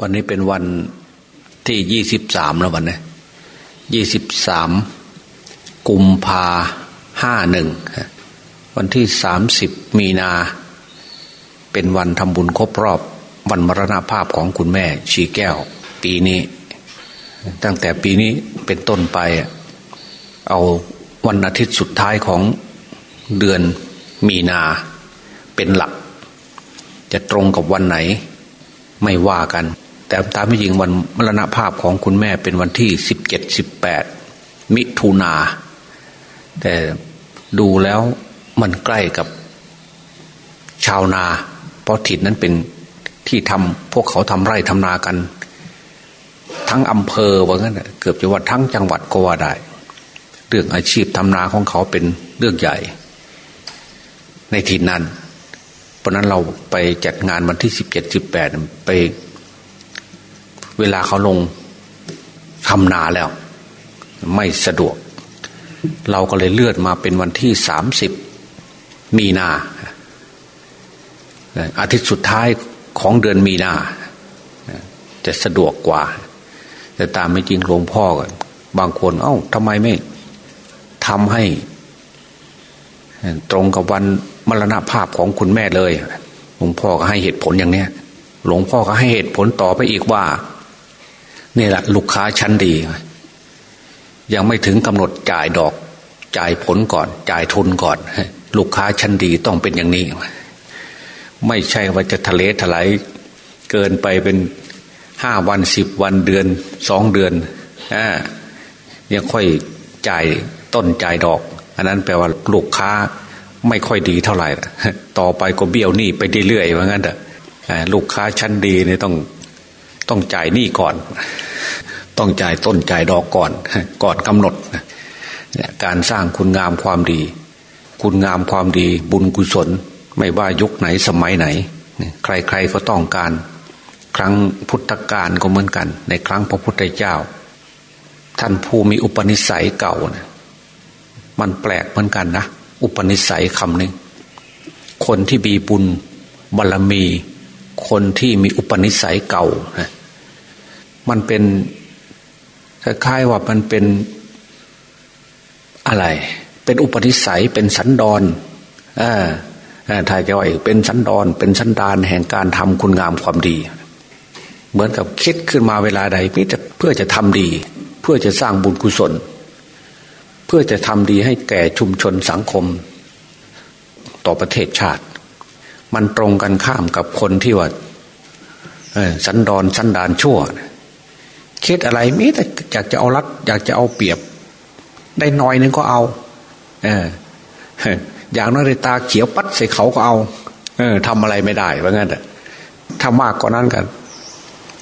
วันนี้เป็นวันที่ยี่สิบสามแล้ววันนี้ยี่สิบสามกุมภาห้าหนึ่งวันที่สามสิบมีนา เป็นวันทำบุญครบรอบ วันมรณภาพของคุณแม่ ชีแก้ว ปีนี้ ตั้งแต่ปีนี้เป็นต้นไป เอาวันอาทิตย์สุดท้ายของเดือนมีนา เป็นหลัก จะตรงกับวันไหนไม่ว่ากัน แต่ตามที่จริงวันมรณภาพของคุณแม่เป็นวันที่สิบเจ็ดสิบแปดมิถุนา แต่ดูแล้วมันใกล้กับชาวนา เพราะถิ่นนั้นเป็นที่ทำพวกเขาทำไร่ทำนากัน ทั้งอำเภอว่างั้นเกือบจะว่าทั้งจังหวัดก็ว่าได้ เรื่องอาชีพทำนาของเขาเป็นเรื่องใหญ่ ในถิ่นนั้น เพราะนั้นเราไปจัดงานวันที่สิบเจ็ดสิบแปดไป เวลาเขาลงทำนาแล้ว ไม่สะดวก เราก็เลยเลื่อนมาเป็นวันที่สามสิบมีนา อาทิตย์สุดท้ายของเดือนมีนา จะสะดวกกว่า แต่ตามไม่จริงหลวงพ่อกันบางคนเอา้าทำไมไม่ทำให้ ตรงกับวันมรณภาพของคุณแม่เลย หลวงพ่อก็ให้เหตุผลอย่างเนี้ย หลวงพ่อก็ให้เหตุผลต่อไปอีกว่า นี่แหละลูกค้าชั้นดี ยังไม่ถึงกำหนดจ่ายดอก จ่ายผลก่อน จ่ายทุนก่อน ลูกค้าชั้นดีต้องเป็นอย่างนี้ ไม่ใช่ว่าจะทะเลถลายเกินไปเป็นห้าวันสิบวันเดือนสองเดือนอ่ายังค่อยจ่ายต้นจ่ายดอก อันนั้นแปลว่าลูกค้าไม่ค่อยดีเท่าไหร่ ต่อไปก็เบี้ยวหนี้ไปเรื่อยๆว่างั้นเถอะลูกค้าชั้นดีเนี่ยต้องต้องจ่ายหนี้ก่อน ต้องจ่ายต้นจ่ายดอกก่อน ก่อนกำหนดการสร้างคุณงามความดี คุณงามความดี บุญกุศล ไม่ว่ายุคไหนสมัยไหน ใครๆก็ต้องการ ครั้งพุทธกาลก็เหมือนกัน ในครั้งพระพุทธเจ้า ท่านผู้มีอุปนิสัยเก่านะมันแปลกเหมือนกันนะอุปนิสัยคำหนึ่งคนที่มีบุญบารรมี คนที่มีอุปนิสัยเก่านะมันเป็น คล้ายๆว่ามันเป็นอะไร เป็นอุปนิสัยเป็นสันดอนอ่าถ้าจะว่าเป็นสันดอนเป็นสันดานแห่งการทำคุณงามความดี เหมือนกับคิดขึ้นมาเวลาใดพิจะเพื่อจะทำดี เพื่อจะสร้างบุญกุศล เพื่อจะทำดีให้แก่ชุมชนสังคม ต่อประเทศชาติ มันตรงกันข้ามกับคนที่ว่าสันดอนสันดานชั่ว คิดอะไรมิแต่ อยากจะเอารัดอยากจะเอาเปรียบ ได้น้อยนึงก็เอา เอออย่างนั้นเลยตาเขียวปัดใส่เขาก็เอา เออทำอะไรไม่ได้ว่างั้นถ้ามากกว่านั้นกัน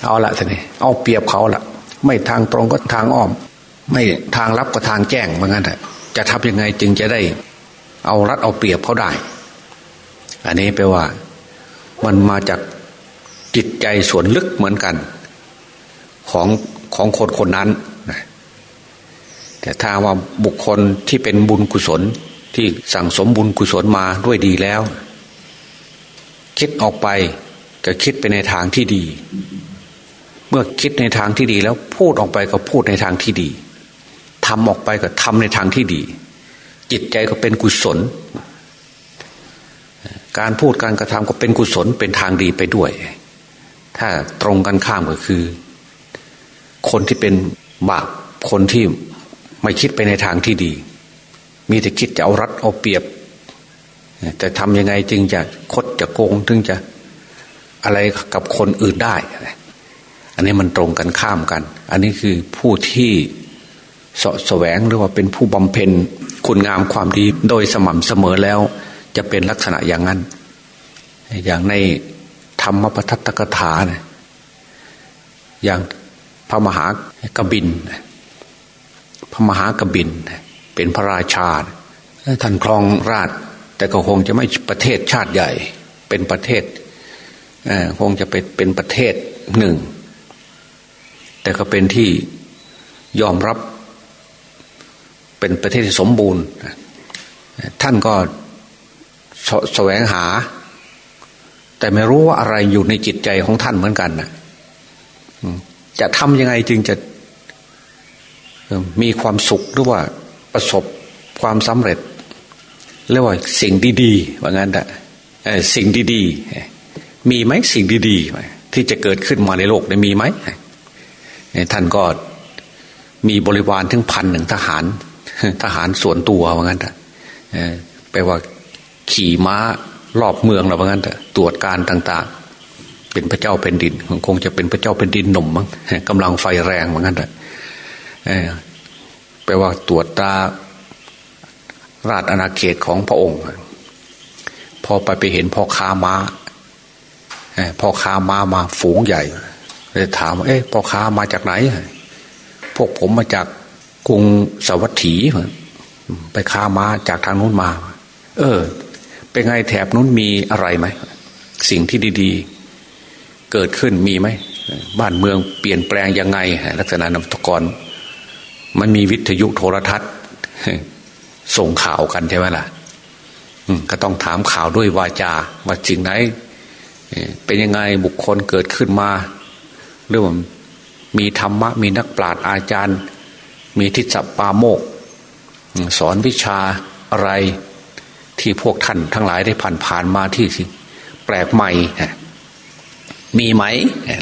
เอาละท่านี่เอาเปรียบเขาละไม่ทางตรงก็ทางอ้อม ไม่ทางลับก็ทางแจ้งว่างั้นจะทำยังไงจึงจะได้ เอารัดเอาเปรียบเขาได้ อันนี้แปลว่ามันมาจากจิตใจส่วนลึกเหมือนกัน ของ ของคนคนนั้นแต่ถ้าว่าบุคคลที่เป็นบุญกุศลที่สั่งสมบุญกุศลมาด้วยดีแล้ว คิดออกไปก็คิดไปในทางที่ดี เมื่อคิดในทางที่ดีแล้วพูดออกไปก็พูดในทางที่ดีทำออกไปก็ทำในทางที่ดี จิตใจก็เป็นกุศล การพูดการกระทำก็เป็นกุศลเป็นทางดีไปด้วย ถ้าตรงกันข้ามก็คือ คนที่เป็นบาปคนที่ไม่คิดไปในทางที่ดี มีแต่คิดจะเอารัดเอาเปรียบ แต่ทำยังไงจึงจะคดจะโกงถึงจะอะไรกับคนอื่นได้ อันนี้มันตรงกันข้ามกัน อันนี้คือผู้ที่สะแสวงหรือว่าเป็นผู้บำเพ็ญคุณงามความดีโดยสม่ำเสมอแล้ว จะเป็นลักษณะอย่างนั้น อย่างในธรรมปทัตตกถาเนี่ยอย่าง พระมหากบิน พระมหากบิน เป็นพระราชาท่านครองราช แต่ก็คงจะไม่ประเทศชาติใหญ่ เป็นประเทศคงจะเป็นเป็นประเทศหนึ่ง แต่ก็เป็นที่ยอมรับเป็นประเทศที่สมบูรณ์ ท่านก็สแสวงหา แต่ไม่รู้ว่าอะไรอยู่ในจิตใจของท่านเหมือนกันนะ จะทำยังไงจึงจะมีความสุขหรือว่าประสบความสำเร็จเรียกว่าสิ่งดีๆว่างั้นแหละสิ่งดีๆ มีไหมสิ่งดีๆ ที่จะเกิดขึ้นมาในโลกได้มีไหมท่านก็มีบริวารถึงพันหนึ่งทหาร ทหารส่วนตัวว่างั้นแหละแปลว่าขี่ม้ารอบเมืองเราว่างั้นแต่ตรวจการต่าง ๆ เป็นพระเจ้าเป็นดิน คงจะเป็นพระเจ้าเป็นดินหนุ่มมั้งกำลังไฟแรงว่างั้นแต่แปลว่าตรวจตาราชอาณาเขตของพระองค์ พอไปไปเห็นพ่อค้าม้าพ่อค้าม้ามาฝูงใหญ่เลยถามว่าเอ๊ะพ่อค้ามาจากไหน พวกผมมาจากกรุงสวัสดีไปค้าม้าจากทางนู้นมา เออ เป็นไงแถบนู้นมีอะไรไหม สิ่งที่ดีๆ เกิดขึ้นมีไหมบ้านเมืองเปลี่ยนแปลงยังไง ลักษณะนำตกรมันมีวิทยุโทรทัศน์ ส่งข่าวกันใช่ไหมล่ะก็ต้องถามข่าวด้วยวาจาว่าจริงไหนเป็นยังไงบุคคลเกิดขึ้นมาเรื่องมีธรรมะ มีนักปราชญ์อาจารย์ มีทิศปาโมก สอนวิชาอะไรที่พวกท่านทั้งหลายได้ผ่านผ่านมาที่แปลกใหม่ มีไหม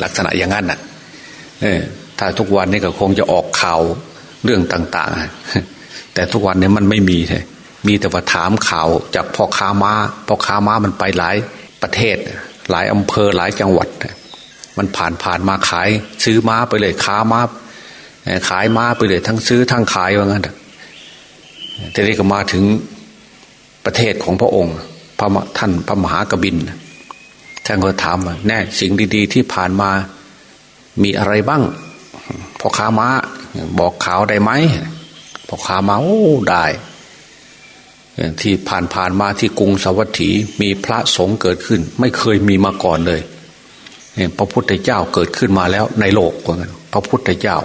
ลักษณะอย่างนั้นน่ะถ้าทุกวันนี้ก็คงจะออกข่าวเรื่องต่าง ๆ แต่ทุกวันนี้มันไม่มีเลยมีแต่ว่าถามข่าวจากพ่อค้าม้าพ่อค้าม้ามันไปหลายประเทศ หลายอำเภอหลายจังหวัด มันผ่านผ่านมาขาย ซื้อม้าไปเลยค้าม้าขายม้าไปเลย ทั้งซื้อทั้งขายว่างั้นแต่นี้ก็มาถึงประเทศของพระองค์พระท่านพระมหากบิน ท่านก็ถามว่าแน่สิ่งดี ๆ ที่ผ่านมา มีอะไรบ้างพ่อค้าม้า บอกข่าวได้ไหมพ่อค้าม้าโอ้ได้ที่ผ่านผ่านมาที่กรุงสวัสดีมีพระสงฆ์เกิดขึ้น ไม่เคยมีมาก่อนเลยพระพุทธเจ้าเกิดขึ้นมาแล้วในโลกว่างั้นพระพุทธเจ้า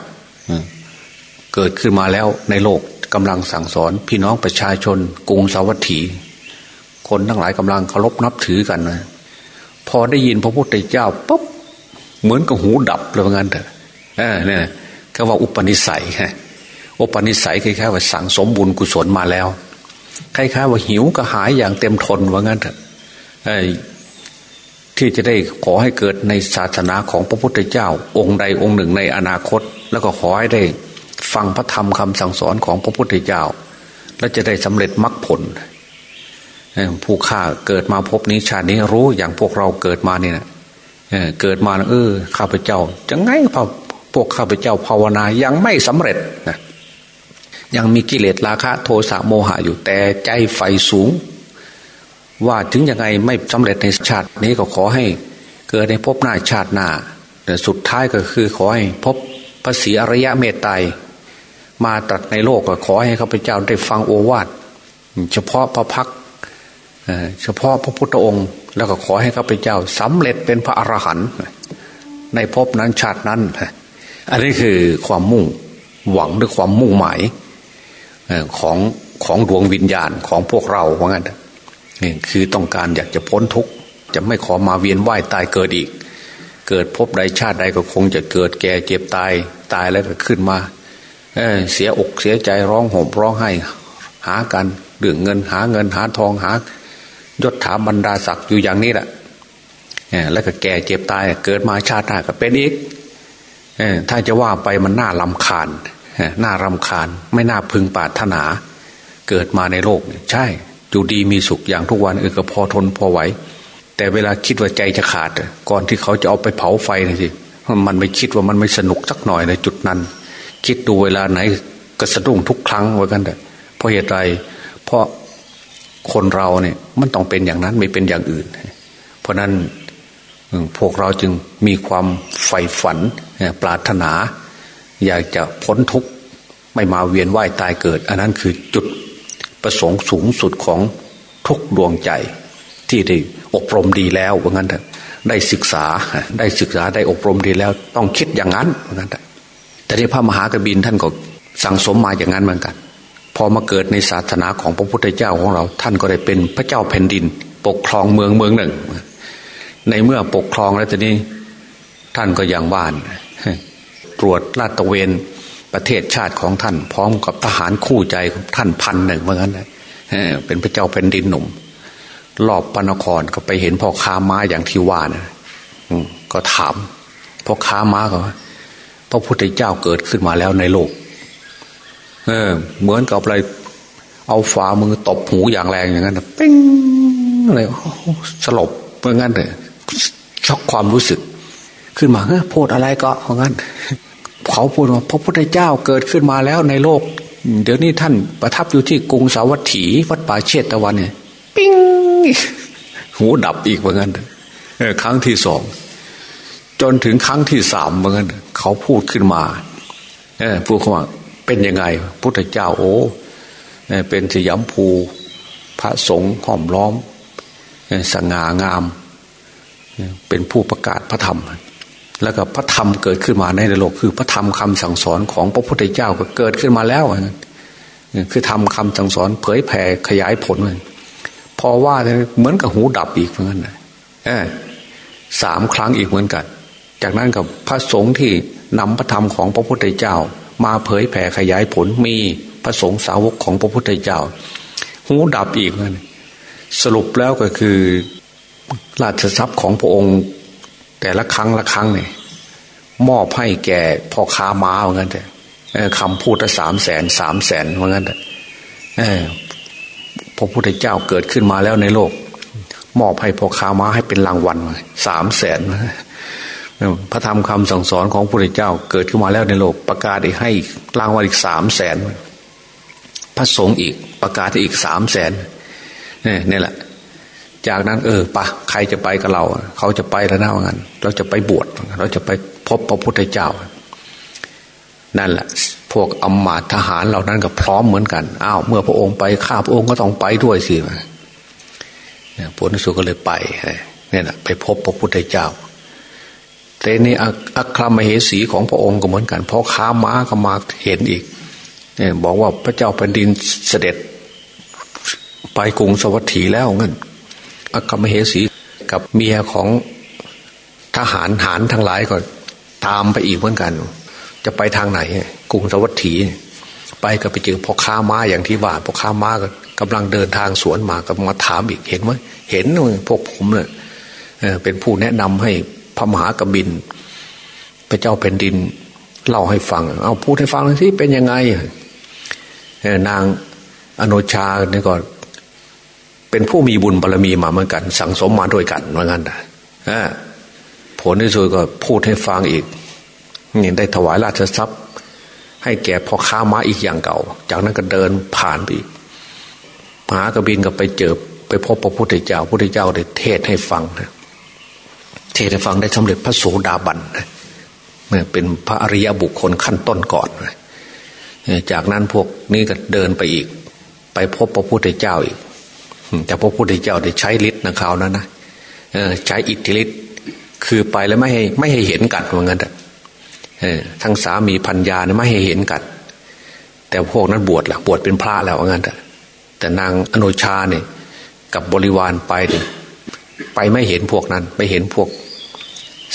เกิดขึ้นมาแล้วในโลกกำลังสั่งสอน พี่น้องประชาชนกรุงสวัสดีคนทั้งหลายกำลังเคารพนับถือกันนะ พอได้ยินพระพุทธเจ้าปุ๊บเหมือนกับหูดับเลยว่างั้นเถอะเนี่ยก็ว่าอุปนิสัยฮะอุปนิสัยคล้ายๆว่าสั่งสมบุญกุศลมาแล้วคล้ายๆว่าหิวกระหายอย่างเต็มทนว่างั้นเถอะที่จะได้ขอให้เกิดในศาสนาของพระพุทธเจ้า องค์ใดองค์หนึ่งในอนาคต แล้วก็ขอให้ได้ฟังพระธรรมคำสั่งสอนของพระพุทธเจ้า และจะได้สำเร็จมรรคผล ผู้ข้าเกิดมาพบนี้ชาตินี้รู้อย่างพวกเราเกิดมาเนี่ยเกิดมาเออข้าพเจ้าจะไงพพวกข้าพเจ้าภาวนายังไม่สำเร็จนะยังมีกิเลสราคะ โทสะโมหะอยู่แต่ใจไฟสูง ว่าถึงยังไงไม่สำเร็จในชาตินี้ก็ขอให้เกิดในภพหน้าชาติหน้าแต่สุดท้ายก็คือขอให้พบพระศรีอริยะเมตไตรมาตัดในโลกก็ขอให้ข้าพเจ้าได้ฟังโอวาทเฉพาะพระพัก เฉพาะพระพุทธองค์ แล้วก็ขอให้ข้าพเจ้าสำเร็จเป็นพระอรหันต์ในภพนั้นชาตินั้น อันนี้คือความมุ่งหวังหรือความมุ่งหมายของของดวงวิญญาณของพวกเราเพราะงั้นนี่คือต้องการอยากจะพ้นทุกข์จะไม่ขอมาเวียนว่ายตายเกิดอีก เกิดพบใดชาติใดก็คงจะเกิดแก่เจ็บตายตายแล้วก็ขึ้นมาเเสียอกเสียใจร้องห่มร้องไห้หากันเรื่องเงินหาเงินหาทองหา ยศถาบรรดาศักดิ์อยู่อย่างนี้แหละแล้วก็แก่เจ็บตายเกิดมาชาติหน้าก็เป็นอีกถ้าจะว่าไปมันน่าลำคาญน่ารำคาญ ไม่น่าพึงปาถนา เกิดมาในโลกใช่อยู่ดีมีสุขอย่างทุกวันเออก็พอทนพอไหว แต่เวลาคิดว่าใจจะขาด ก่อนที่เขาจะเอาไปเผาไฟนะสิมันไม่คิดว่ามันไม่สนุกสักหน่อยในจุดนั้น คิดดูเวลาไหนก็สะดุ้งทุกครั้งว่ากันแต่เพราะเหตุไรเพราะ คนเราเนี่ยมันต้องเป็นอย่างนั้นไม่เป็นอย่างอื่น เพราะนั้นพวกเราจึงมีความใฝ่ฝันปรารถนา อยากจะพ้นทุกข์ไม่มาเวียนว่ายตายเกิด อันนั้นคือจุดประสงค์สูงสุดของทุกดวงใจ ที่ได้อบรมดีแล้วว่างั้นได้ศึกษาได้ศึกษาได้อบรมดีแล้ว ต้องคิดอย่างนั้นว่างั้นแต่ที่พระมหากบินท่านก็สั่งสมมาอย่างนั้นเหมือนกัน พอมาเกิดในศาสนาของพระพุทธเจ้าของเรา ท่านก็ได้เป็นพระเจ้าแผ่นดิน ปกครองเมืองเมืองหนึ่ง ในเมื่อปกครองแล้วทีนี้ท่านก็อย่างว่าน ตรวจลาดตระเวนประเทศชาติของท่าน พร้อมกับทหารคู่ใจท่านพันหนึ่งเหมือนกันเลยเป็นพระเจ้าแผ่นดินหนุ่ม รอบปนครก็ไปเห็นพ่อค้าม้าอย่างที่ว่านะก็ถามพ่อค้าม้าก็พระพุทธเจ้าเกิดขึ้นมาแล้วในโลก เออ เหมือนกับอะไรเอาฝ่ามือตบหูอย่างแรงอย่างนั้นปิ้งอะไรสลบเมือนกันเลยช็อกความรู้สึก ขึ้นมาเฮ้ยพูดอะไรก็เพราะงั้น เขาพูดว่าพระพุทธเจ้าเกิดขึ้นมาแล้วในโลก เดี๋ยวนี้ท่านประทับอยู่ที่กรุงสาวัตถี วัดป่าเชตตะวันเนี่ยปิ้งหูดับอีกเหมือนกันครั้งที่สองจนถึงครั้งที่สามเหมือนกันเขาพูดขึ้นมา เออพูดขึ้นมา เป็นยังไง พุทธเจ้าโอ้เป็นสยามภูพระสงฆ์ห้อมล้อม สง่างาม เป็นผู้ประกาศพระธรรม แล้วก็พระธรรมเกิดขึ้นมาในโลกคือพระธรรมคำสั่งสอนของพระพุทธเจ้าก็เกิดขึ้นมาแล้ว คือทำคำสั่งสอนเผยแผ่ขยายผลพอว่าเหมือนกับหูดับอีกเหมือนกันสามครั้งอีกเหมือนกัน จากนั้นกับพระสงฆ์ที่นำพระธรรมของพระพุทธเจ้า มาเผยแผ่ขยายผลมีพระสงฆ์สาวกของพระพุทธเจ้า หูดับอีกเลยสรุปแล้วก็คือ ราชทรัพย์ของพระองค์ แต่ละครั้งละครั้งเนี่ยมอบให้แก่พ่อค้าม้าเหมือนกันแต่คำพูดสามแสนสามแสนเหมือนกันแต่พระพุทธเจ้าเกิดขึ้นมาแล้วในโลก มอบให้พ่อค้าม้าให้เป็นรางวัลสามแสน พระธรรมคำสั่งสอนของพระพุทธเจ้าเกิดขึ้นมาแล้วในโลกประกาศอีกให้รางวัลอีกสามแสนพระสงฆ์อีกประกาศอีกสามแสนนี่แหละ จากนั้น เออปะใครจะไปกับเรา เขาจะไปแล้วนะว่างั้น เราจะไปบวชเราจะไปพบพระพุทธเจ้า นั่นแหละ พวกอมมาทหารเหล่านั้นก็พร้อมเหมือนกันอ้าวเมื่อพระองค์ไปข้าพระองค์ก็ต้องไปด้วยสิเนี่ยพระสุก็เลยไปเนี่ยนะไปพบพระพุทธเจ้า แต่นี่อัครมเหสีของพระองค์ก็เหมือนกันพอค้าม้าก็มาเห็นอีกเนี่ยบอกว่าพระเจ้าแผ่นดินเสด็จ ไปกรุงสวัสดีแล้วเงินอัครมเหสีกับเมียของทหารหารทั้งหลายก็ตามไปอีกเหมือนกัน จะไปทางไหนกรุงสวัสดีไปก็ไปเจอพ่อค้าม้าอย่างที่ว่าพ่อค้าม้าก็กำลังเดินทางสวนมาก็มาถามอีกเห็นไหมเห็นพวกผมเนี่ยเป็นผู้แนะนำให้ พระมหากบินพระเจ้าแผ่นดิน เล่าให้ฟัง เอาพูดให้ฟังหน่อยสิเป็นยังไงนางอนุชาเนี่ยก็เป็นผู้มีบุญบารรมีมาเหมือนกัน สั่งสมมาด้วยกันเหมือนกันนะผลที่สุดก็พูดให้ฟังอีกนี่ได้ถวายราชทรัพย์ให้แก่พ่อค้าม้าอีกอย่างเก่า จากนั้นก็เดินผ่านไปมหากบินก็ไปเจอไปพบพระพุทธเจ้าพระพุทธเจ้าได้เทศให้ฟังนะ เทศฟังได้สำเร็จพระโสดาบันนะเป็นพระอริยบุคคลขั้นต้นก่อนนะจากนั้นพวกนี้ก็เดินไปอีก ไปพบพระพุทธเจ้าอีก แต่พระพุทธเจ้าได้ใช้ฤทธิ์นะคราวนั้นนะใช้อิทธิฤทธิ์คือไปแล้วไม่ให้ไม่ให้เห็นกันเหมือนกันทั้งสามีพัญญาเนี่ยไม่ให้เห็นกัน แต่พวกนั้นบวชละบวชเป็นพระแล้วเหมือนกันแต่นางอนุชาเนี่ยกับบริวารไปเนี่ยไปไม่เห็นพวกนั้น ไม่เห็นพวก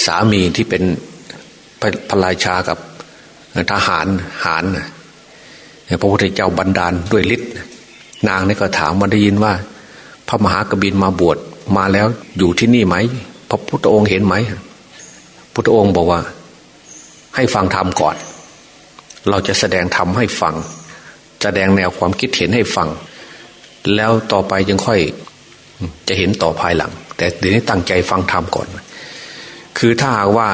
สามีที่เป็นพระราชากับทหารหารพระพุทธเจ้าบันดาลด้วยฤทธิ์นางนี่ก็ถามมาได้ยินว่า พระมหากบินมาบวชมาแล้วอยู่ที่นี่ไหมพระพุทธองค์เห็นไหมพุทธองค์บอกว่า ให้ฟังธรรมก่อน เราจะแสดงธรรมให้ฟัง แสดงแนวความคิดเห็นให้ฟัง แล้วต่อไปยังค่อยจะเห็นต่อภายหลัง แต่เดี๋ยวนี้ตั้งใจฟังธรรมก่อน คือถ้าหากว่า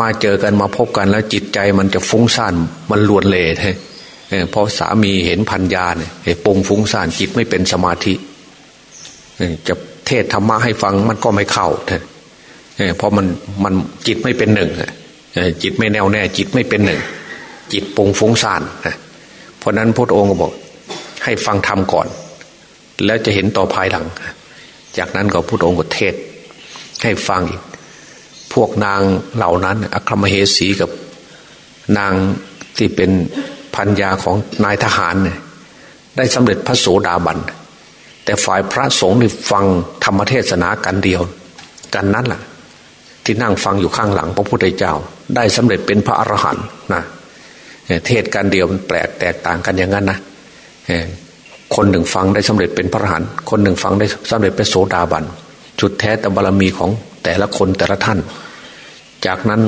มาเจอกันมาพบกันแล้วจิตใจมันจะฟุ้งซ่านมันลวนเลใช่พอสามีเห็นพันยาเนี่ยปงฟุ้งซ่านจิตไม่เป็นสมาธิจะเทศธรรมะให้ฟังมันก็ไม่เข้าเพราะมันมันจิตไม่เป็นหนึ่งจิตไม่แน่วแน่ จิตไม่เป็นหนึ่ง จิตปงฟุ้งซ่านเพราะนั้นพระองค์ก็บอก ให้ฟังธรรมก่อน แล้วจะเห็นต่อภายหลัง จากนั้นก็พระองค์ก็เทศให้ฟังอีก พวกนางเหล่านั้นอัครมเหสีกับนางที่เป็นพันยาของนายทหารเนี่ยได้สำเร็จพระโสดาบัน แต่ฝ่ายพระสงฆ์ได้ฟังธรรมเทศนากันเดียว กันนั้นแหละที่นั่งฟังอยู่ข้างหลังพระพุทธเจ้า ได้สำเร็จเป็นพระอรหันต์นะเทศการเดียวมันแปลกแตกต่างกันอย่างนั้นนะคนหนึ่งฟังได้สำเร็จเป็นพระอรหันต์คนหนึ่งฟังได้สำเร็จเป็นโสดาบันจุดแท้แต่บารรมีของ แต่ละคนแต่ละท่าน จากนั้น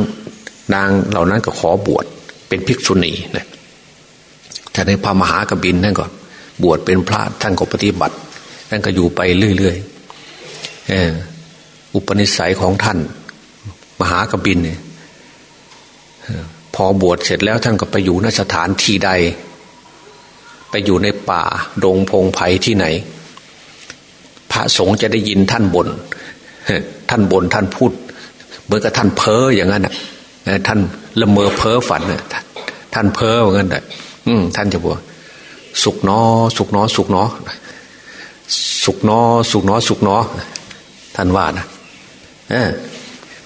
นางเหล่านั้นก็ขอบวชเป็นภิกษุณีนะท่านในพระมหากบินท่านก็บวชเป็นพระท่านก็ปฏิบัติท่านก็อยู่ไปเรื่อยๆอุปนิสัยของท่าน มหากบินเนี่ยพอบวชเสร็จแล้วท่านก็ไปอยู่นสถานที่ใด ไปอยู่ในป่าดงพงไผ่ที่ไหน พระสงฆ์จะได้ยินท่านบน่น ท่านบน่นท่านพูด เหมือนกับท่านเพ้ออย่างนั้นนะท่านละเมอเพ้อฝันท่านเพ้อเหมือนกันแต่ท่านจะบอกสุกนอ สุกนอ สุกนอ สุกนอ สุกนอ สุกนอ ท่านว่านะ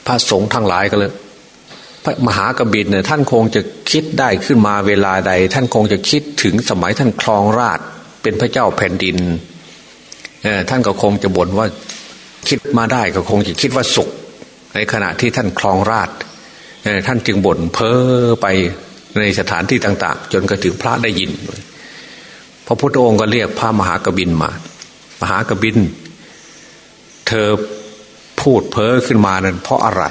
พระสงฆ์ทั้งหลายก็เลยพระมหากบิดเนี่ยท่านคงจะคิดได้ขึ้นมาเวลาใด ท่านคงจะคิดถึงสมัยท่านครองราชเป็นพระเจ้าแผ่นดินท่านก็คงจะบ่นว่า คิดมาได้ก็คงจะคิดว่าสุข ในขณะที่ท่านครองราชท่านจึงบ่นเพ้อไปในสถานที่ต่าง ๆ จนกระถึงพระได้ยินพระพุทธองค์ก็เรียกพระมหากบินมา มหากบิน เธอพูดเพ้อขึ้นมานั้นเพราะอะไร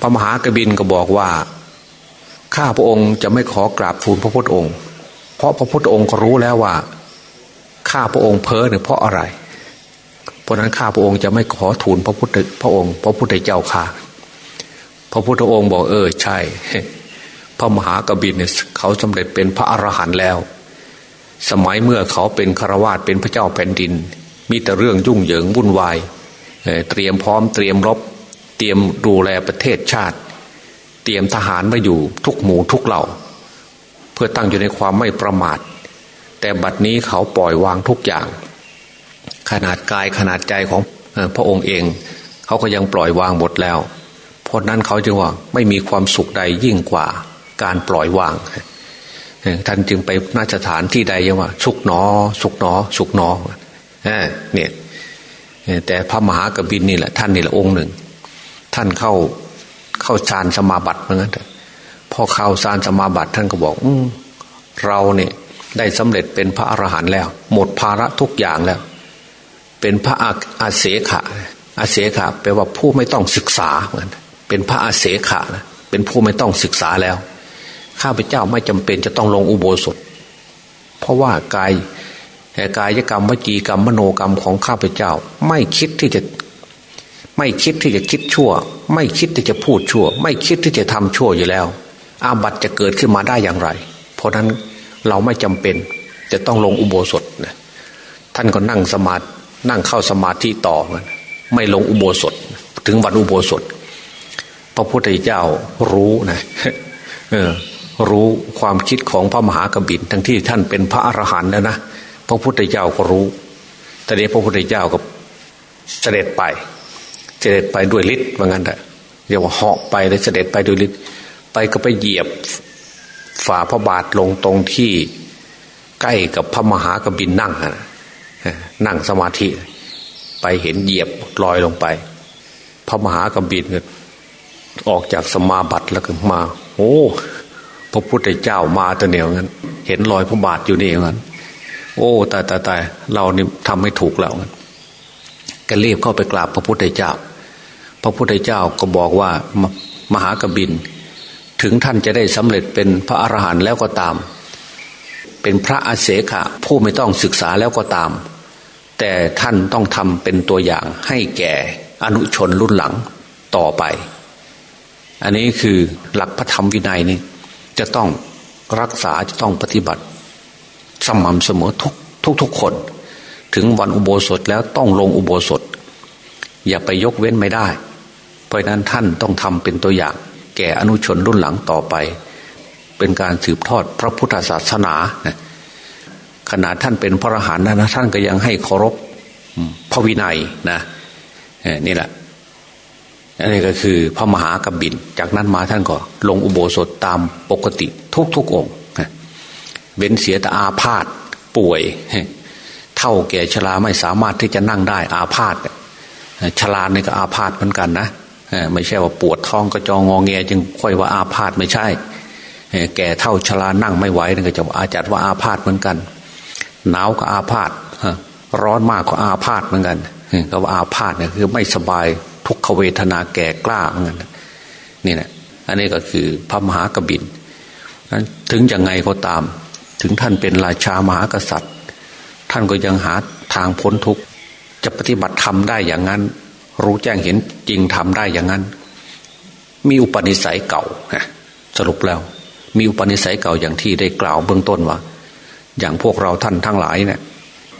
พระมหากบินก็บอกว่า ข้าพระองค์จะไม่ขอกราบทูลพระพุทธองค์ เพราะพระพุทธองค์ก็รู้แล้วว่า ข้าพระองค์เพ้อเนี่ยเพราะอะไร เพราะนั้นข้าพระองค์จะไม่ขอทูลพระพุทธพระองค์ พระพุทธเจ้าค่ะ พระพุทธองค์บอกเออใช่ พระมหากบินเนี่ยเขาสำเร็จเป็นพระอรหันต์แล้ว สมัยเมื่อเขาเป็นคารวาสเป็นพระเจ้าแผ่นดิน มีแต่เรื่องยุ่งเหยิงวุ่นวายเตรียมพร้อมเตรียมรบ เตรียมดูแลประเทศชาติ เตรียมทหารมาอยู่ทุกหมู่ทุกเหล่า เพื่อตั้งอยู่ในความไม่ประมาท แต่บัดนี้เขาปล่อยวางทุกอย่าง ขนาดกายขนาดใจของพระองค์เอง เขาก็ยังปล่อยวางหมดแล้วราะนั้นเขาจึงว่าไม่มีความสุขใดยิ่งกว่าการปล่อยวางท่านจึงไปนาสถานที่ใดยังว่า สุขหนอ สุขหนอ สุขหนอเนี่ยแต่พระมหากบินนี่แหละท่านนี่แหละองค์หนึ่ง ท่านเข้าเข้าฌานสมาบัติเหมือนกันพอเข้าฌานสมาบัติท่านก็บอกอเราเนี่ยได้สำเร็จเป็นพระอรหันต์แล้ว หมดภาระทุกอย่างแล้ว เป็นพระอาเสขะอาเสขะแปลว่าผู้ไม่ต้องศึกษาเหมือนเป็นพระอาเสขะนะเป็นผู้ไม่ต้องศึกษาแล้วข้าพเจ้าไม่จำเป็นจะต้องลงอุโบสถ เพราะว่ากายกายกรรมวจีกรรมมโนกรรมของข้าพเจ้า ไม่คิดที่จะไม่คิดที่จะคิดชั่ว ไม่คิดที่จะพูดชั่ว ไม่คิดที่จะทำชั่วอยู่แล้ว อาบัติจะเกิดขึ้นมาได้อย่างไร เพราะนั้นเราไม่จำเป็นจะต้องลงอุโบสถนะท่านก็นั่งสมาธิ นั่งเข้าสมาธิต่อมันไม่ลงอุโบสถ ถึงวันอุโบสถ พระพุทธเจ้ารู้นะเออรู้ความคิดของพระมหากบินทั้งที่ท่านเป็นพระอรหันต์แล้วนะพระพุทธเจ้าก็รู้แต่นี้พระพุทธเจ้าก็เสด็จไป เสด็จไปด้วยฤทธิ์ว่างั้นแหละเรียกว่าเหาะไปแล้วเสด็จไปด้วยฤทธิ์ไปก็ไปเหยียบฝ่าพระบาทลงตรงที่ใกล้กับพระมหากบินนั่งนะ นั่งสมาธิ ไปเห็นเหยียบลอยลงไป พระมหากบินออกจากสมาบัติแล้วก็มา โอ้ พระพุทธเจ้ามาตัวเหนียวงั้น เห็นรอยพระบาทอยู่นี่งั้น โอ้ตายตายตายเรานี่ทำไม่ถูกแล้วงั้นก็รีบเข้าไปกราบพระพุทธเจ้า พระพุทธเจ้าก็บอกว่ามหากบิน ถึงท่านจะได้สำเร็จเป็นพระอรหันต์แล้วก็ตาม เป็นพระอาเสขะผู้ไม่ต้องศึกษาแล้วก็ตาม แต่ท่านต้องทำเป็นตัวอย่างให้แก่อนุชนรุ่นหลังต่อไป อันนี้คือหลักพระธรรมวินัยนี่จะต้องรักษาจะต้องปฏิบัติ สม่ำเสมอทุกทุกทุกคน ถึงวันอุโบสถแล้วต้องลงอุโบสถ อย่าไปยกเว้นไม่ได้ เพราะนั้นท่านต้องทำเป็นตัวอย่าง แก่อนุชนรุ่นหลังต่อไป เป็นการสืบทอดพระพุทธศาสนา ขนาดท่านเป็นพระอรหันต์นะท่านก็ยังให้เคารพพระวินัยนะนี่แหละอันนี้ก็คือพระมหากบิน จากนั้นมาท่านก็ลงอุโบสถตามปกติทุกทุกองค์เว้นเสียแต่อาพาธป่วย เท่าแก่ชราไม่สามารถที่จะนั่งได้อาพาธชราเนี่ยก็อาพาธเหมือนกันนะไม่ใช่ว่าปวดท้องก็จองงอแงจึงค่อยว่าอาพาธไม่ใช่ แก่เท่าชรานั่งไม่ไหวนี่ก็จะอาจัดว่าอาพาธเหมือนกัน หนาวก็อาพาธร้อนมากก็อาพาธเหมือนกันก็ว่าอาพาธเนี่ยคือไม่สบายทุกขเวทนาแก่กล้าเหมือนกันนี่แหละอันนี้ก็คือพระมหากบินนั้นถึงยังไงก็ตาม ถึงท่านเป็นราชามหากษัตริย์ ท่านก็ยังหาทางพ้นทุกข์จะปฏิบัติธรรมได้อย่างนั้น รู้แจ้งเห็นจริงทำได้อย่างนั้น มีอุปนิสัยเก่าสรุปแล้ว มีอุปนิสัยเก่าอย่างที่ได้กล่าวเบื้องต้นว่า อย่างพวกเราท่านทั้งหลายเนี่ย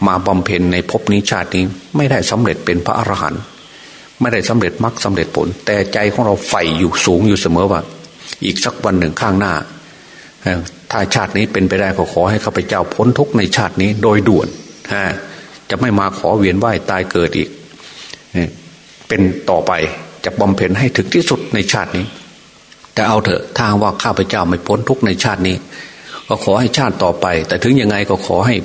มาบำเพ็ญในภพนี้ชาตินี้ไม่ได้สำเร็จเป็นพระอรหันต์ไม่ได้สำเร็จมรรคสาเร็จผล แต่ใจของเราใฝ่อยู่สูงอยู่เสมอว่า อีกสักวันหนึ่งข้างหน้า ถ้าชาตินี้เป็นไปได้ก็ขอให้ข้าพเจ้าพ้นทุกข์ในชาตินี้โดยด่วนจะไม่มาขอเวียนว่ายตายเกิดอีกเป็นต่อไปจะบำเพ็ญให้ถึงที่สุดในชาตินี้ แต่เอาเถอะถ้าว่าข้าพเจ้าไม่พ้นทุกข์ในชาตินี้ ก็ขอให้ชาติต่อไป แต่ถึงยังไงก็ขอให้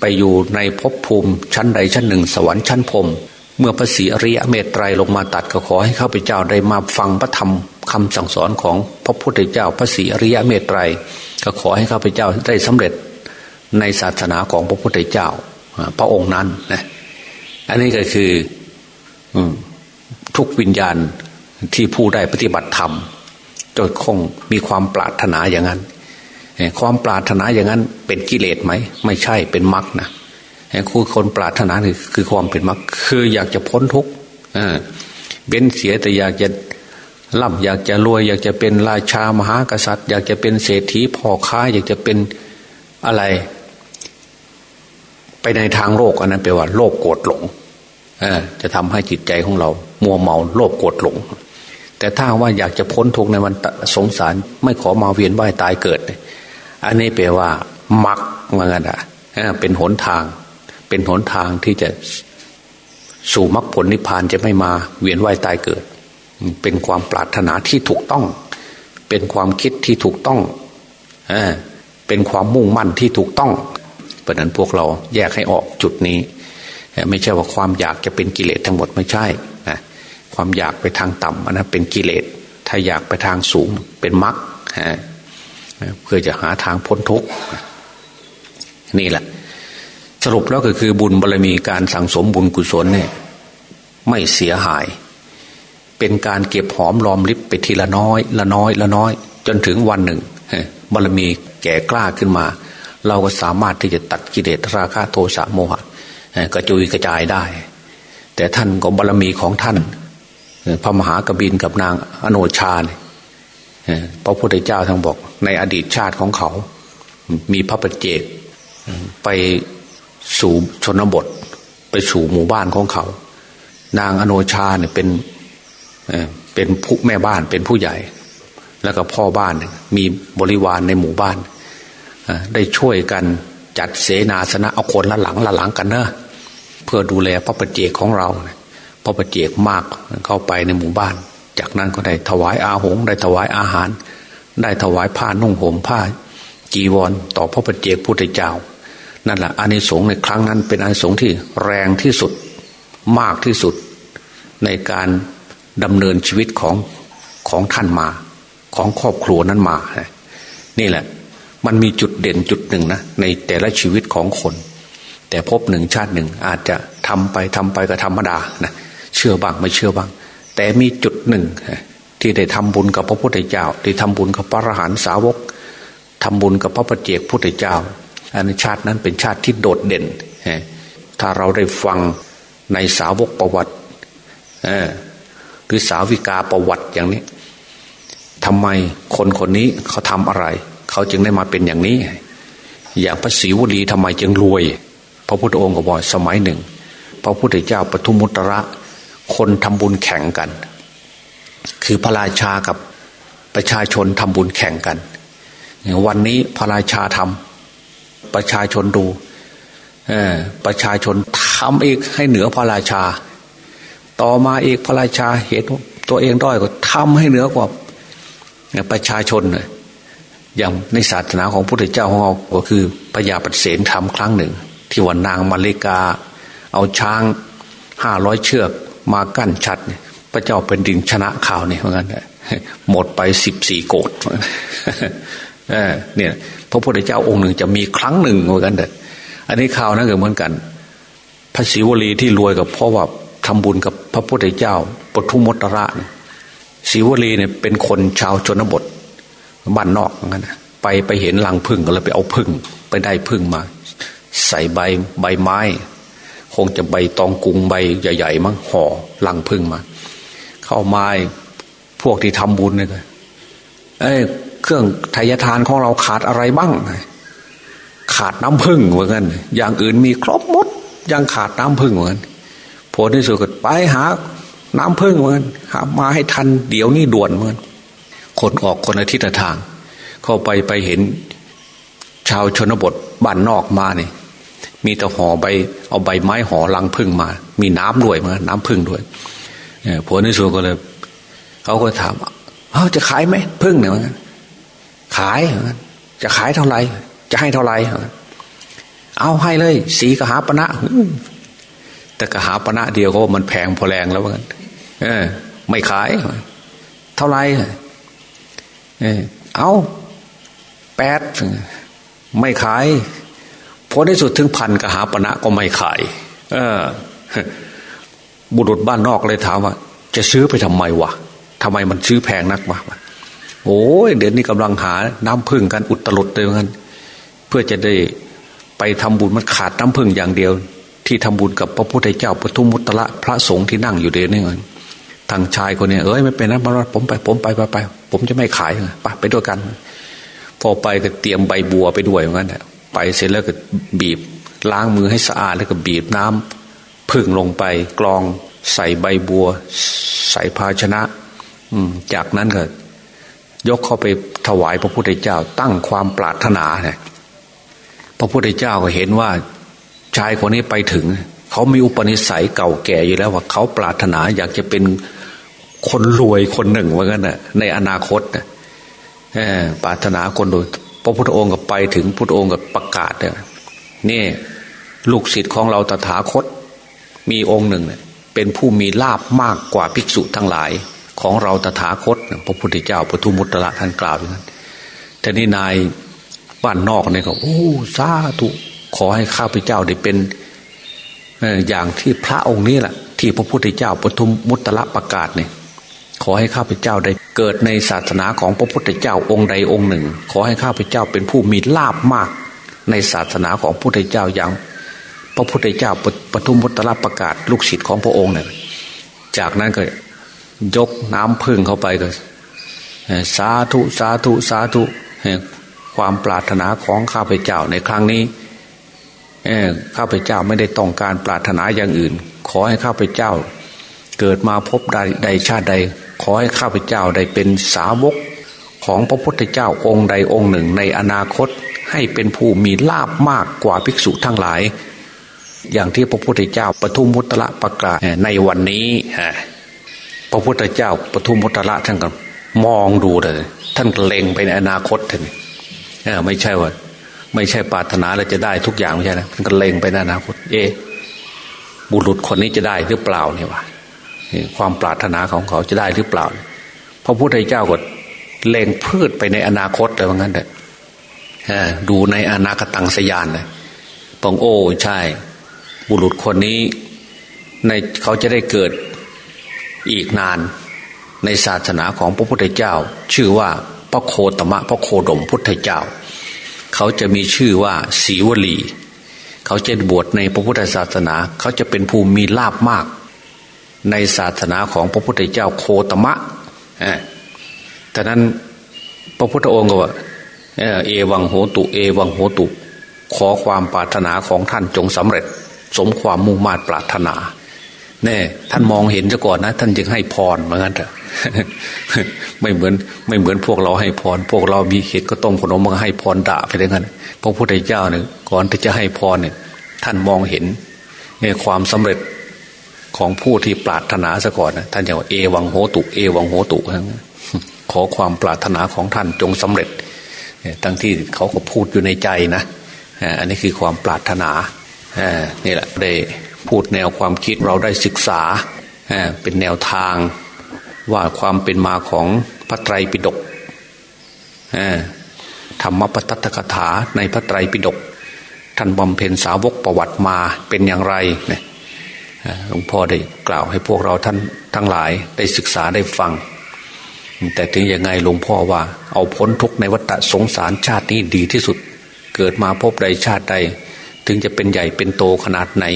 ไปอยู่ในภพภูมิชั้นใดชั้นหนึ่ง สวรรค์ชั้นพรมเมื่อพระศรีอริยเมตไตรลงมาตัดก็ขอให้ข้าพเจ้าได้มาฟังพระธรรมคำสั่งสอนของพระพุทธเจ้าพระศรีอริยเมตไตรก็ขอให้ข้าพเจ้าได้สำเร็จในศาสนาของพระพุทธเจ้า พระองค์นั้นนะอันนี้ก็คือทุกวิญญาณที่ผู้ได้ปฏิบัติธรรมจนคงมีความปรารถนาอย่างนั้น ความปรารถนาอย่างนั้นเป็นกิเลสไหม ไม่ใช่เป็นมรรคนะคือคนปรารถนาคือคือความเป็นมรรคคืออยากจะพ้นทุกข์เบ้นเสียแต่อยากจะร่ำอยากจะรวย อยากจะเป็นราชามหากษัตริย์ อยากจะเป็นเศรษฐีพ่อค้า อยากจะเป็นอะไร ไปในทางโลกอันนั้นแปลว่าโลภโกรธหลงจะทำให้จิตใจของเรา มัวเมาโลภโกรธหลง แต่ถ้าว่าอยากจะพ้นทุกข์ในวันสงสาร ไม่ขอมาเวียนว่ายตายเกิด อันนี้แปลว่ามักเหมือนกันอะเป็นหนทาง เป็นหนทางที่จะสู่มรรคผลนิพพานจะไม่มาเวียนว่ายตายเกิด เป็นความปรารถนาที่ถูกต้อง เป็นความคิดที่ถูกต้องเป็นความมุ่งมั่นที่ถูกต้องเพราะนั้นพวกเราแยกให้ออกจุดนี้ ไม่ใช่ว่าความอยากจะเป็นกิเลสทั้งหมดไม่ใช่นะความอยากไปทางต่ำอันนั้นเป็นกิเลส ถ้าอยากไปทางสูงเป็นมรรค เพื่อจะหาทางพ้นทุกข์นี่แหละ สรุปแล้วก็คือบุญบารรมีการสั่งสมบุญกุศลเนี่ย ไม่เสียหาย เป็นการเก็บหอมรอมริบไปทีละน้อย ละน้อย ละน้อย จนถึงวันหนึ่งบารรมีแก่กล้าขึ้นมา เราก็สามารถที่จะตัดกิเลสราคะโทสะโมหะกระจุยกระจายได้ แต่ท่านก็บารรมีของท่านพระมหากบินกับนางอโนชาเนี่ย พระพุทธเจ้าทั้งบอก ในอดีตชาติของเขา มีพระปเจกไปสู่ชนบท ไปสู่หมู่บ้านของเขา นางอโนชาเนี่ยเป็นเป็นผู้แม่บ้านเป็นผู้ใหญ่ แล้วก็พ่อบ้านมีบริวารในหมู่บ้านได้ช่วยกันจัดเสนาสนะเอาคนละหลังละหลังกันเนอะเพื่อดูแลพระประเจกของเราพระประเจกมากเข้าไปในหมู่บ้าน จากนั้นก็ได้ถวายอาหงได้ถวายอาหาร ได้ถวายผ้านุ่งห่มผ้า จีวร ต่อพระประเจกพุทธเจ้า นั่นแหละอานิสงส์ในครั้งนั้นเป็นอานิสงส์ที่แรงที่สุดมากที่สุด ในการดำเนินชีวิตของของท่านมา ของครอบครัวนั้นมา นี่แหละ มันมีจุดเด่นจุดหนึ่งนะในแต่ละชีวิตของคน แต่พบหนึ่งชาติหนึ่งอาจจะทำไปทำไปก็ธรรมดานะเชื่อบ้างไม่เชื่อบ้าง แต่มีจุดหนึ่ง ที่ได้ทำบุญกับพระพุทธเจ้าได้ทำบุญกับพระอรหันตสาวกทำบุญกับพระปเจกพุทธเจ้า อันชาตินั้นเป็นชาติที่โดดเด่น ถ้าเราได้ฟังในสาวกประวัติหรือสาวิกาประวัติอย่างนี้ทำไมคนคนนี้เขาทำอะไร เขาจึงได้มาเป็นอย่างนี้ อย่างพระศรีวลีทำไมจึงรวย พระพุทธองค์ก็บอกสมัยหนึ่ง พระพุทธเจ้าปทุมุตระ คนทำบุญแข่งกัน คือพระราชากับประชาชนทำบุญแข่งกัน วันนี้พระราชาทำประชาชนดูประชาชนทำอีกให้เหนือพระราชา ต่อมาอีกพระราชาเห็นตัวเองด้อยก็ทำให้เหนือกว่าประชาชนเลยอย่างในศาสนาของพระพุทธเจ้าของเราก็คือพญาปเสนทำครั้งหนึ่ง ที่วันนางมาเลกา เอาช้างห้าร้อยเชือก มากั้นชัดพระเจ้าเป็นดินชนะข่าวนี่เหมือนกันหมดไปสิบสี่โกดเนี่ยพระพุทธเจ้าองค์หนึ่งจะมีครั้งหนึ่งเหมือนกันแต่อันนี้ข่าวนั่นก็เหมือนกัน พระศิวลีที่รวยกับเพราะว่าทำบุญกับพระพุทธเจ้าปทุมมตระศิวลีเนี่ยเป็นคนชาวชนบทบ้านนอกเหมือนกันไปไปเห็นลังพึ่งก็เลยไปเอาพึ่งไปได้พึ่งมา ใส่ใบใบไม้ คงจะใบตองกุงใบใหญ่ๆมั้งห่อลังพึ่งมา เข้ามาพวกที่ทำบุญเนี่ยเอ้เครื่องทายทานของเราขาดอะไรบ้างขาดน้ำพึ่งเหมือนกันอย่างอื่นมีครบหมด ยังขาดน้ำพึ่งเหมือนกันผลที่สุดก็ไปหา น้ำพึ่งเหมือนหามาให้ทันเดี๋ยวนี้ด่วนเหมือนคนออกคนอาทิตย์ทาง เข้าไปไปเห็นชาวชนบทบ้านนอกมาเนี่ย มีแต่ห่อใบ เอาใบไม้ห่อลังพึ่งมา มีน้ำด้วยมือนน้ำพึ่งด้วยผลที่สุดก็เลยเขาก็ถามเขาจะขายไหมพึ่งเนี่ยมันขายจะขายเท่าไหร่จะให้เท่าไหร่เอาให้เลย สีกระหาปณะแต่กระหาปณะเดียวก็มันแพงพอแรงแล้วกันเออ ไม่ขาย เท่าไหร่เออเอาแปดไม่ขาย พอได้สุดถึงพันกหาปณะก็ไม่ขาย เออ บุรุษบ้านนอกเลยถามว่า จะซื้อไปทำไมวะทำไมมันซื้อแพงนักวะโอ้ยเดี๋ยวนี้กำลังหาน้ำพึ่งกันอุตลุดเลยกันเพื่อจะได้ไปทำบุญมันขาดน้ำพึ่งอย่างเดียว ที่ทำบุญกับพระพุทธเจ้าปทุมมุตระพระสงฆ์ที่นั่งอยู่เดี๋ยวนี้เงินทางชายคนนี้เอ้ยไม่เป็นนะมาผมไปผมไปไปไป ผมจะไม่ขายไปไปด้วยกัน พอไปก็เตรียมใบบัวไปด้วยเหมือนกัน ไปเสร็จแล้วก็บีบ ล้างมือให้สะอาดแล้วก็บีบน้ำพึ่งลงไปกรองใส่ใบบัว ใส่ภาชนะ อืม จากนั้นก็ยกเข้าไปถวายพระพุทธเจ้า ตั้งความปรารถนาเนี่ยพระพุทธเจ้าก็เห็นว่า ชายคนนี้ไปถึง เขามีอุปนิสัยเก่าแก่อยู่แล้วว่า เขาปรารถนาอยากจะเป็นคนรวยคนหนึ่งว่างั้นน่ะ ในอนาคตน่ะปรารถนาคนรวย พระพุทธองค์ก็ไปถึงพุทธองค์ก็ประกาศเนี่ยนี่ลูกศิษย์ของเราตถาคต มีองค์หนึ่งเนี่ยเป็นผู้มีลาบมากกว่าภิกษุทั้งหลาย ของเราตถาคต พระพุทธเจ้าปทุมุตระท่านกล่าวอย่างนั้นแต่นี่นายบ้านนอกเนี่ยก็โอ้สาธุขอให้ข้าพเจ้าได้เป็นอย่างที่พระองค์นี้แหละที่พระพุทธเจ้าปทุมมุตระประกาศเนี่ย ขอให้ข้าพเจ้าได้เกิดในศาสนาของพระพุทธเจ้าองค์ใดองค์หนึ่ง ขอให้ข้าพเจ้าเป็นผู้มีลาบมาก ในศาสนาของพระพุทธเจ้าอย่าง พระพุทธเจ้าปทุมมุตระประกาศลูกศิษย์ของพระองค์เนี่ยจากนั้นก็ยกน้ำพึ่งเข้าไปก็สาธุสาธุสาธุความปรารถนาของข้าพเจ้าในครั้งนี้ข้าพเจ้าไม่ได้ต้องการปรารถนาอย่างอื่น ขอให้ข้าพเจ้า เกิดมาพบใดชาติใด ขอให้ข้าพเจ้าได้เป็นสาวกของพระพุทธเจ้าองค์ใดองค์หนึ่งในอนาคตให้เป็นผู้มีลาบมากกว่าภิกษุทั้งหลาย อย่างที่พระพุทธเจ้าปทุมมุตระประกาศในวันนี้ฮะพระพุทธเจ้าปทุมพุทธละท่านก็มองดูเลย ท่านเล็งไปในอนาคตท่านไม่ใช่ว่า ไม่ใช่ปรารถนาแล้วจะได้ทุกอย่างไม่ใช่นะท่านก็เล็งไปในอนาคต เอ บุรุษคนนี้จะได้หรือเปล่าเนี่ยวะ ความปรารถนาของเขาจะได้หรือเปล่า พระพุทธเจ้าก็เล็งพืชไปในอนาคตเลยว่างั้นแต่ดูในอนาคตังสยานเลยปองโอ้ใช่ บุรุษคนนี้ ในเขาจะได้เกิดอีกนานในศาสนาของพระพุทธเจ้า ชื่อว่าพระโคตมะพระโคดมพุทธเจ้า เขาจะมีชื่อว่าศีวลี เขาจะบวชในพระพุทธศาสนา เขาจะเป็นภูมิมีลาบมาก ในศาสนาของพระพุทธเจ้าโคตมะแต่นั้นพระพุทธองค์ก็ว่าเอวังโหตุ เอวังโหตุ ขอความปรารถนาของท่านจงสำเร็จ สมความมุ่งมา่ปรารถนาแน่ท่านมองเห็นซะก่อนนะ ท่านจึงให้พรเหมือนกันเถอะไม่เหมือนไม่เหมือนพวกเราให้พร พวกเรามีเห็ดก็ต้มขนมมาให้พรด่าไปด้วกันพระพุทธเจ้าเนี่ยก่อนที่จะให้พรเนี่ย ท่านมองเห็นในความสำเร็จ ของผู้ที่ปรารถนาซะก่อนนะท่านจะว่าเอวังโหตุ เอวังโหตุขอความปรารถนาของท่านจงสำเร็จทั้งที่เขาก็พูดอยู่ในใจนะอันนี้คือความปรารถนานี่แหละได้พูดแนวความคิดเราได้ศึกษาเป็นแนวทางว่าความเป็นมาของพระไตรปิฎกธรรมปตัตกถาในพระไตรปิฎกท่านบำเพ็ญสาวกประวัติมาเป็นอย่างไรเนี่ย หลวงพ่อได้กล่าวให้พวกเราท่านทั้งหลายได้ศึกษาได้ฟัง แต่ถึงยังไงหลวงพ่อว่า เอาพ้นทุกในวัฏสงสารชาตินี้ดีที่สุด เกิดมาพบใดชาติใด ถึงจะเป็นใหญ่เป็นโตขนาดไหน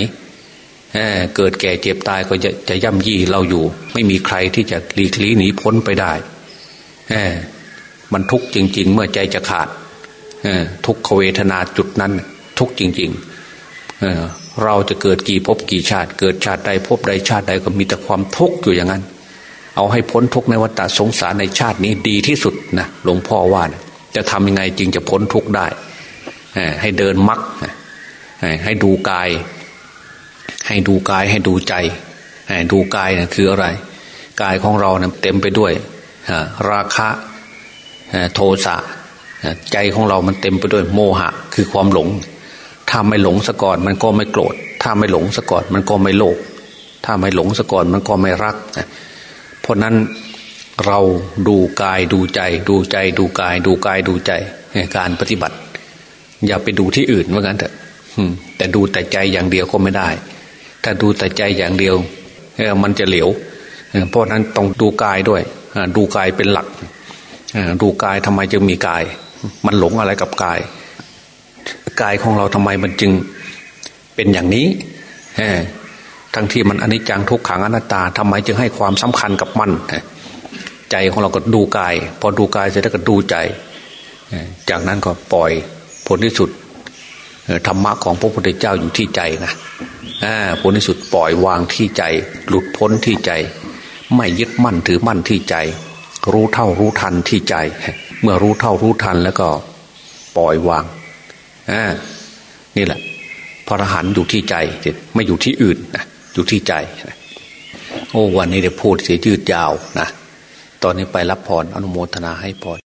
เเกิดแก่เจ็บตายก็จะจะย่ำยี่เราอยู่ ไม่มีใครที่จะหลีกลี่หนีพ้นไปได้มันทุกข์จริง ๆ เมื่อใจจะขาดทุกขเวทนาจุดนั้น ทุกข์จริง ๆ เราจะเกิดกี่ภพกี่ชาติ เกิดชาติใดภพใดชาติใดก็มีแต่ความทุกข์อยู่อย่างนั้น เอาให้พ้นทุกข์ในวัฏสงสารในชาตินี้ดีที่สุดนะหลวงพ่อว่านะจะทำยังไงจึงจะพ้นทุกข์ได้ให้เดินมักให้ดูกาย ให้ดูกายให้ดูใจดูกายนะคืออะไร กายของเรานะเต็มไปด้วยราคะโทสะใจของเรามันเต็มไปด้วยโมหะ คือความหลง ถ้าไม่หลงสะก่อนมันก็ไม่โกรธ ถ้าไม่หลงสะก่อนมันก็ไม่โลภถ้าไม่หลงสะก่อนมันก็ไม่รัก เพราะนั้นเราดูกายดูใจ ดูใจดูกาย ดูกายดูใจการปฏิบัติ อย่าไปดูที่อื่นว่างั้นเถอะแต่ดูแต่ใจอย่างเดียวก็ไม่ได้ ถ้าดูแต่ใจอย่างเดียวมันจะเหลวเพราะนั้นต้องดูกายด้วยดูกายเป็นหลักดูกายทำไมจึงมีกาย มันหลงอะไรกับกาย กายของเราทำไมมันจึงเป็นอย่างนี้ทั้งที่มันอนิจจังทุกขังอนัตตาทำไมจึงให้ความสำคัญกับมันใจของเราก็ดูกาย พอดูกายเสร็จแล้วก็ดูใจ จากนั้นก็ปล่อยผลที่สุดธรรมะของพระพุทธเจ้าอยู่ที่ใจนะผลที่สุดปล่อยวางที่ใจ หลุดพ้นที่ใจ ไม่ยึดมั่นถือมั่นที่ใจ รู้เท่ารู้ทันที่ใจ เมื่อรู้เท่ารู้ทันแล้วก็ปล่อยวาง อ่านี่แหละ พระอรหันต์อยู่ที่ใจ ไม่อยู่ที่อื่นนะอยู่ที่ใจโอ้วันนี้ได้พูดเสียยืดยาวนะตอนนี้ไปรับพรอนุโมทนาให้พร